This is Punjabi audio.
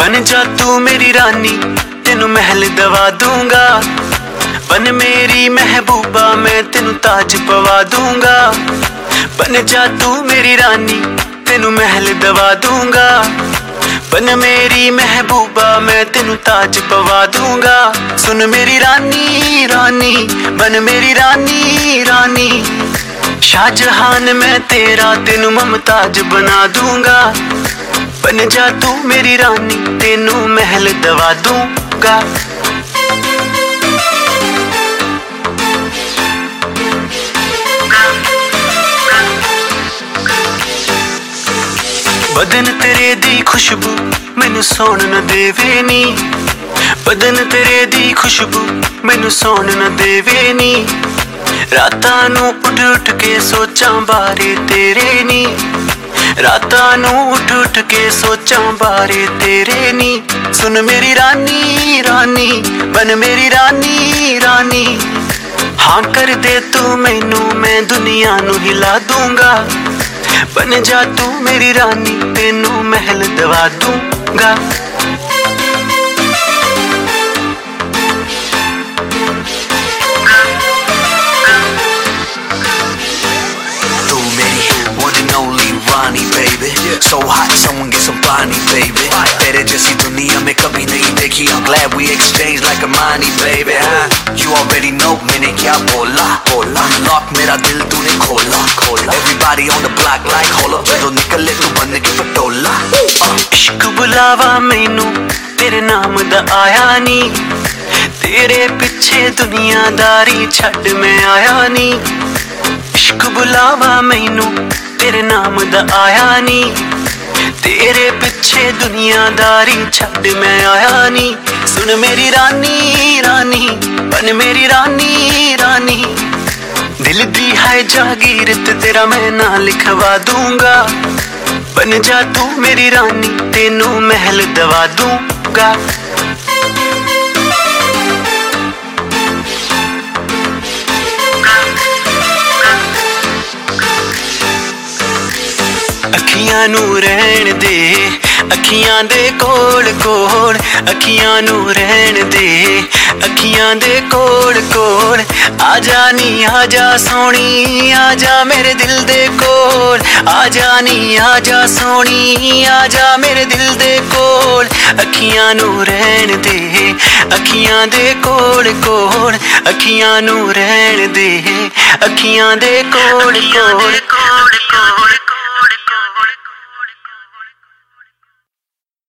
ਬਨ ਜਾ ਤੂੰ ਮੇਰੀ ਰਾਨੀ, ਤੈਨੂੰ ਮਹਿਲ ਦਵਾ ਦੂੰਗਾ। ਬਨ ਮੇਰੀ ਮਹਿਬੂਬਾ, ਮੈਂ ਤੈਨੂੰ ਤਾਜ ਪਵਾ ਦੂੰਗਾ। ਬਨ ਜਾ ਤੂੰ ਮੇਰੀ ਰਾਨੀ, ਤੈਨੂੰ ਮਹਿਲ ਦਵਾ ਦੂੰਗਾ। ਬਨ ਮੇਰੀ ਮਹਿਬੂਬਾ, ਮੈਂ ਤੈਨੂੰ ਤਾਜ ਪਵਾ ਦੂੰਗਾ। ਸੁਣ ਮੇਰੀ ਰਾਨੀ ਰਾਨੀ ਬਨ ਮੇਰੀ ਰਾਨੀ ਰਾਨੀ। ਸ਼ਾਹਜਹਾਨ, ਮੈਂ ਤੇਰਾ ਤੈਨੂੰ ਮਮਤਾਜ ਬਣਾ ਦੂੰਗਾ। ਬਨ ਜਾ ਤੂੰ ਮੇਰੀ ਰਾਨੀ ਤੈਨੂੰ ਮਹਿਲ ਦਵਾ ਦੂੰਗਾ। ਬਦਨ ਤੇਰੇ ਦੀ ਖੁਸ਼ਬੂ ਮੈਨੂੰ ਸੌਣ ਨਾ ਦੇਵੇ ਨੀ। ਬਦਨ ਤੇਰੇ ਦੀ ਖੁਸ਼ਬੂ ਮੈਨੂੰ ਸੌਣ ਨਾ ਦੇਵੇ ਨੀ। ਰਾਤਾਂ ਨੂੰ ਉੱਠ ਉੱਠ ਕੇ ਸੋਚਾਂ ਬਾਰੇ ਤੇਰੇ ਨੀ। ਰਾਤਾਂ ਨੂੰ ਉੱਠ ਉੱਠ ਕੇ ਸੋਚਾਂ ਬਾਰੇ ਤੇਰੇ ਨੀ। ਸੁਣ ਮੇਰੀ ਰਾਨੀ ਰਾਨੀ ਬਨ ਮੇਰੀ ਰਾਨੀ ਰਾਨੀ। ਹਾਂ ਕਰ ਦੇ ਤੂੰ ਮੈਨੂੰ, ਮੈਂ ਦੁਨੀਆ ਨੂੰ ਹਿਲਾ ਦੂੰਗਾ। ਬਨ ਜਾ ਤੂੰ ਮੇਰੀ ਰਾਨੀ, ਤੈਨੂੰ ਮਹਿਲ ਦਵਾ ਦੂੰਗਾ। exchanged like a money baby हाँ You already know मैंने क्या बोला बोला Unlock मेरा दिल तूने खोला खोला Everybody on the block like hold up ਜਦੋਂ ਨਿਕਲੇ ਤੂੰ ਬਣ ਕੇ ਪਟੋਲਾ uh. ਇਸ਼ਕ ਬੁਲਾਵਾ ਮੈਨੂੰ ਤੇਰੇ ਨਾਮ ਦਾ ਆਇਆ ਨੀ ਤੇਰੇ ਪਿੱਛੇ ਦੁਨੀਆਦਾਰੀ ਛੱਡ ਮੈਂ ਆਇਆ ਨੀ ਇਸ਼ਕ ਬੁਲਾਵਾ ਮੈਨੂੰ ਤੇਰੇ ਨਾਮ ਦਾ ਆਇਆ ਨੀ ਤੇਰੇ ਪਿੱਛੇ ਦੁਨੀਆਦਾਰੀ ਛੱਡ ਮੈਂ ਆਇਆ ਨੀ ਸੁਣ ਮੇਰੀ ਰਾਨੀ ਰਾਨੀ, ਬਨ ਮੇਰੀ ਰਾਨੀ ਰਾਨੀ। ਦਿਲ ਦੀ ਹੈ ਜਾਗੀਰਤ, ਤੇਰਾ ਮੈਂ ਨਾਂ ਲਿਖਵਾ ਦੂੰਗਾ। ਬਨ ਜਾ ਤੂੰ ਮੇਰੀ ਰਾਨੀ, ਤੈਨੂੰ ਮਹਿਲ ਦਵਾ ਦੂੰਗਾ। ਅੱਖੀਆਂ ਨੂੰ ਰਹਿਣ ਦੇ। ਅੱਖੀਆਂ ਦੇ ਕੋਲ ਕੋਲ ਅੱਖੀਆਂ ਨੂੰ ਰਹਿਣ ਦੇ। ਅੱਖੀਆਂ ਦੇ ਕੋਲ ਕੋਲ ਆ ਜਾ ਨੀ ਆ ਜਾ ਸੋਣੀ ਆ ਜਾ ਮੇਰੇ ਦਿਲ ਦੇ ਕੋਲ। ਆ ਜਾ ਨੀ ਆ ਜਾ ਸੋਣੀ ਆ ਜਾ ਮੇਰੇ ਦਿਲ ਦੇ ਕੋਲ। ਅੱਖੀਆਂ ਨੂੰ ਰਹਿਣ ਦੇ ਅੱਖੀਆਂ ਦੇ ਕੋਲ ਕੋਲ ਅੱਖੀਆਂ ਨੂੰ ਰਹਿਣ ਦੇ। ਅੱਖੀਆਂ ਦੇ ਕੋਲ ਕੋਲ ਕੋਲ ਕੋਲ